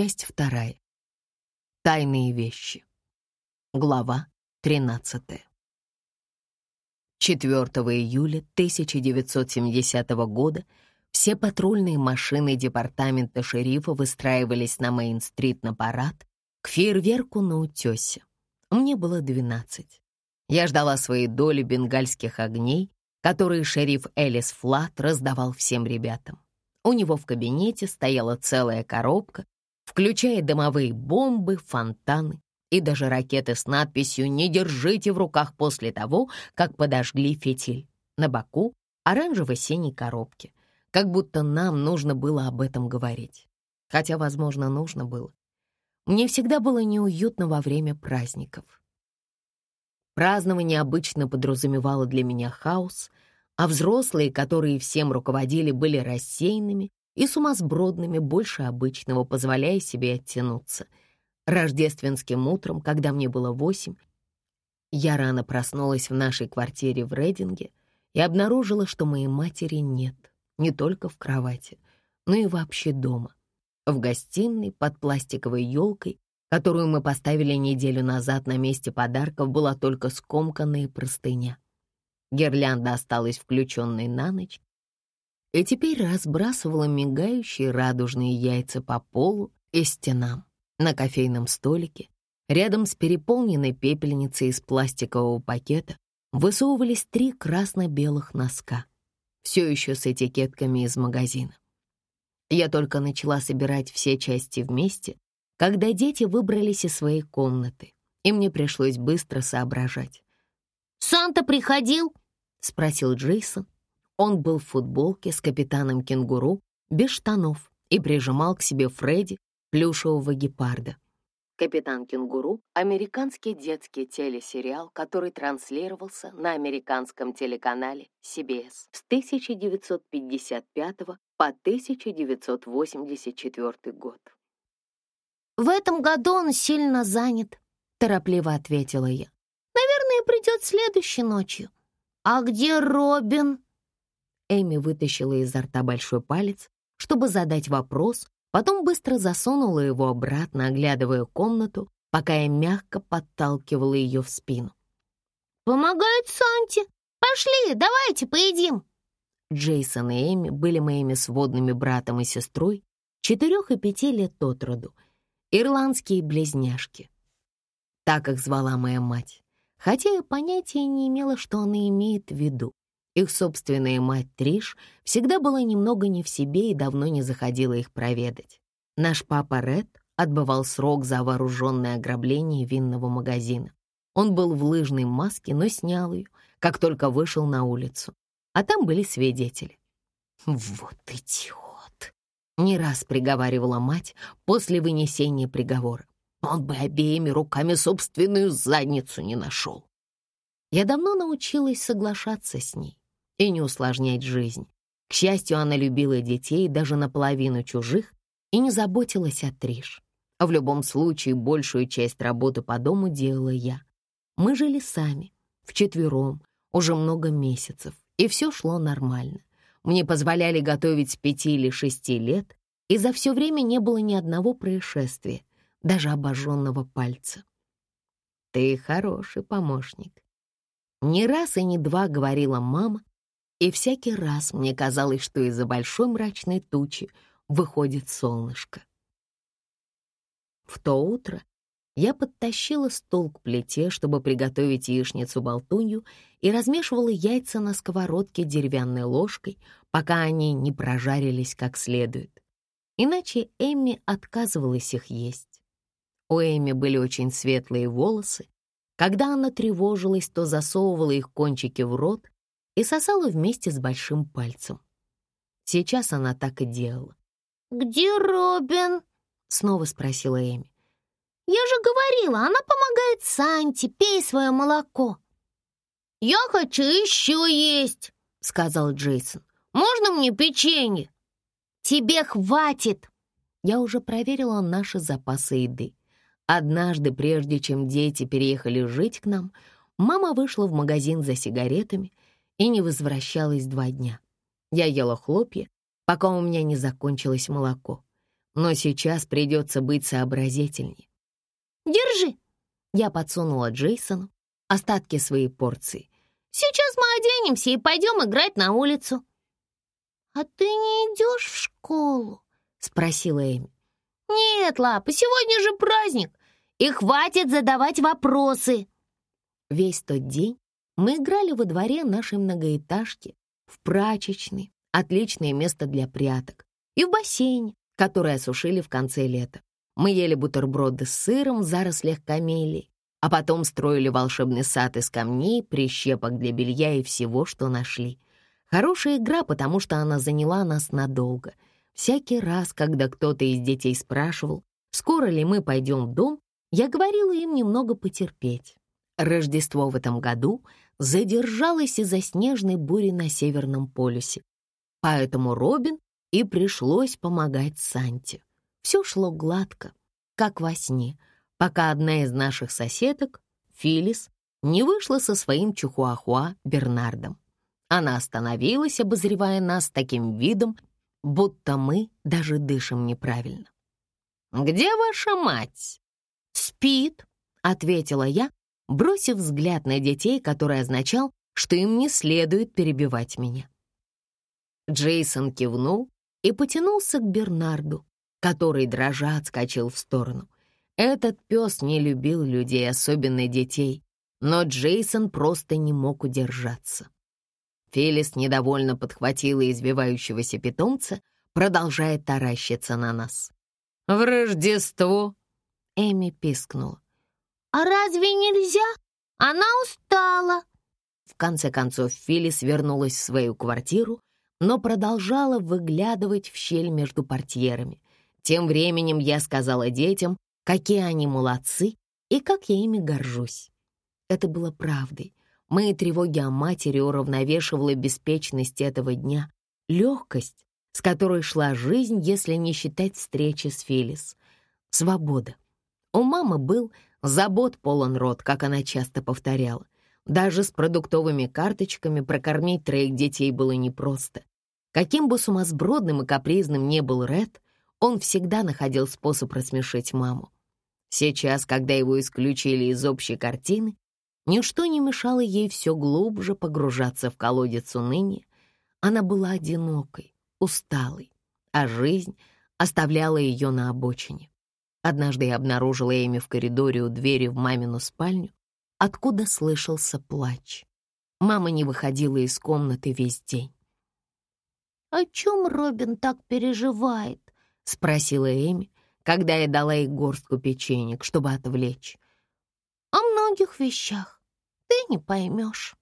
Часть вторая. Тайные вещи. Глава 13. 4 июля 1970 года все патрульные машины департамента шерифа выстраивались на Мейн-стрит на парад к фейерверку на утёсе. Мне было 12. Я ждала своей доли бенгальских огней, которые шериф Элис Флат раздавал всем ребятам. У него в кабинете стояла целая коробка включая дымовые бомбы, фонтаны и даже ракеты с надписью «Не держите в руках после того, как подожгли фитиль». На боку оранжево-синей коробки, как будто нам нужно было об этом говорить. Хотя, возможно, нужно было. Мне всегда было неуютно во время праздников. Празднование обычно подразумевало для меня хаос, а взрослые, которые всем руководили, были рассеянными и сумасбродными больше обычного, позволяя себе оттянуться. Рождественским утром, когда мне было восемь, я рано проснулась в нашей квартире в Рейдинге и обнаружила, что моей матери нет, не только в кровати, но и вообще дома. В гостиной под пластиковой елкой, которую мы поставили неделю назад на месте подарков, была только скомканная простыня. Гирлянда осталась включенной на ночь, и теперь разбрасывала мигающие радужные яйца по полу и стенам. На кофейном столике, рядом с переполненной пепельницей из пластикового пакета, высовывались три красно-белых носка, все еще с этикетками из магазина. Я только начала собирать все части вместе, когда дети выбрались из своей комнаты, и мне пришлось быстро соображать. «Санта приходил?» — спросил Джейсон, он был в футболке с капитаном кенгуру, без штанов, и прижимал к себе Фредди, плюшевого гепарда. «Капитан кенгуру» — американский детский телесериал, который транслировался на американском телеканале CBS с 1955 по 1984 год. «В этом году он сильно занят», — торопливо ответила я. «Наверное, придет следующей ночью». «А где Робин?» Эми вытащила изо рта большой палец, чтобы задать вопрос, потом быстро засунула его обратно, оглядывая комнату, пока я мягко подталкивала ее в спину. «Помогает Санте! Пошли, давайте поедим!» Джейсон и Эми были моими сводными братом и сестрой, четырех и пяти лет от роду, ирландские близняшки. Так их звала моя мать, хотя я понятия не имела, что она имеет в виду. Их собственная мать Триш всегда была немного не в себе и давно не заходила их проведать. Наш папа Ред отбывал срок за вооруженное ограбление винного магазина. Он был в лыжной маске, но снял ее, как только вышел на улицу. А там были свидетели. «Вот идиот!» — не раз приговаривала мать после вынесения приговора. «Он бы обеими руками собственную задницу не нашел». Я давно научилась соглашаться с ней и не усложнять жизнь. К счастью, она любила детей, даже наполовину чужих, и не заботилась о Триш. А в любом случае, большую часть работы по дому делала я. Мы жили сами, вчетвером, уже много месяцев, и все шло нормально. Мне позволяли готовить с пяти или шести лет, и за все время не было ни одного происшествия, даже обожженного пальца. «Ты хороший помощник», не раз и не два говорила мама, и всякий раз мне казалось, что из-за большой мрачной тучи выходит солнышко. В то утро я подтащила стол к плите, чтобы приготовить яичницу-болтунью, и размешивала яйца на сковородке деревянной ложкой, пока они не прожарились как следует. Иначе Эмми отказывалась их есть. У Эмми были очень светлые волосы. Когда она тревожилась, то засовывала их кончики в рот и сосала вместе с большим пальцем. Сейчас она так и делала. «Где Робин?» — снова спросила Эми. «Я же говорила, она помогает Санте, пей свое молоко». «Я хочу еще есть», — сказал Джейсон. «Можно мне печенье?» «Тебе хватит!» Я уже проверила наши запасы еды. Однажды, прежде чем дети переехали жить к нам, мама вышла в магазин за сигаретами и не возвращалась два дня. Я ела хлопья, пока у меня не закончилось молоко. но сейчас придется быть сообразительней. «Держи!» Я подсунула Джейсону остатки своей порции. «Сейчас мы оденемся и пойдем играть на улицу». «А ты не идешь в школу?» — спросила Эми. «Нет, Лапа, сегодня же праздник, и хватит задавать вопросы!» Весь тот день мы играли во дворе нашей многоэтажки, в прачечной, отличное место для пряток, и в бассейне, который осушили в конце лета. Мы ели бутерброды с сыром в зарослях камелий, а потом строили волшебный сад из камней, прищепок для белья и всего, что нашли. Хорошая игра, потому что она заняла нас надолго. Всякий раз, когда кто-то из детей спрашивал, скоро ли мы пойдем в дом, я говорила им немного потерпеть. Рождество в этом году задержалось из-за снежной бури на Северном полюсе. Поэтому Робин и пришлось помогать Санте. Все шло гладко, как во сне, пока одна из наших соседок, Филис, не вышла со своим чухуахуа Бернардом. Она остановилась, обозревая нас таким видом, будто мы даже дышим неправильно. «Где ваша мать?» «Спит», — ответила я, бросив взгляд на детей, который означал, что им не следует перебивать меня. Джейсон кивнул и потянулся к Бернарду, который, дрожа, отскочил в сторону. Этот пес не любил людей, особенно детей, но Джейсон просто не мог удержаться. Фелис недовольно подхватила избивающегося питомца, продолжая таращиться на нас. «В Рождество!» — Эми пискнула. «А разве нельзя? Она устала!» В конце концов Филис вернулась в свою квартиру, но продолжала выглядывать в щель между портьерами. Тем временем я сказала детям, какие они молодцы и как я ими горжусь. Это было правдой. Мои тревоги о матери уравновешивала беспечность этого дня, легкость, с которой шла жизнь, если не считать встречи с Фелис. Свобода. У мамы был Забот полон рот, как она часто повторяла. Даже с продуктовыми карточками прокормить троих детей было непросто. Каким бы сумасбродным и капризным ни был Ред, он всегда находил способ рассмешить маму. Сейчас, когда его исключили из общей картины, ничто не мешало ей все глубже погружаться в колодец уныния. Она была одинокой, усталой, а жизнь оставляла ее на обочине. Однажды я обнаружила Эми в коридоре у двери в мамину спальню, откуда слышался плач. Мама не выходила из комнаты весь день. «О чем Робин так переживает?» — спросила Эми, когда я дала ей горстку печенек, чтобы отвлечь. «О многих вещах ты не поймешь».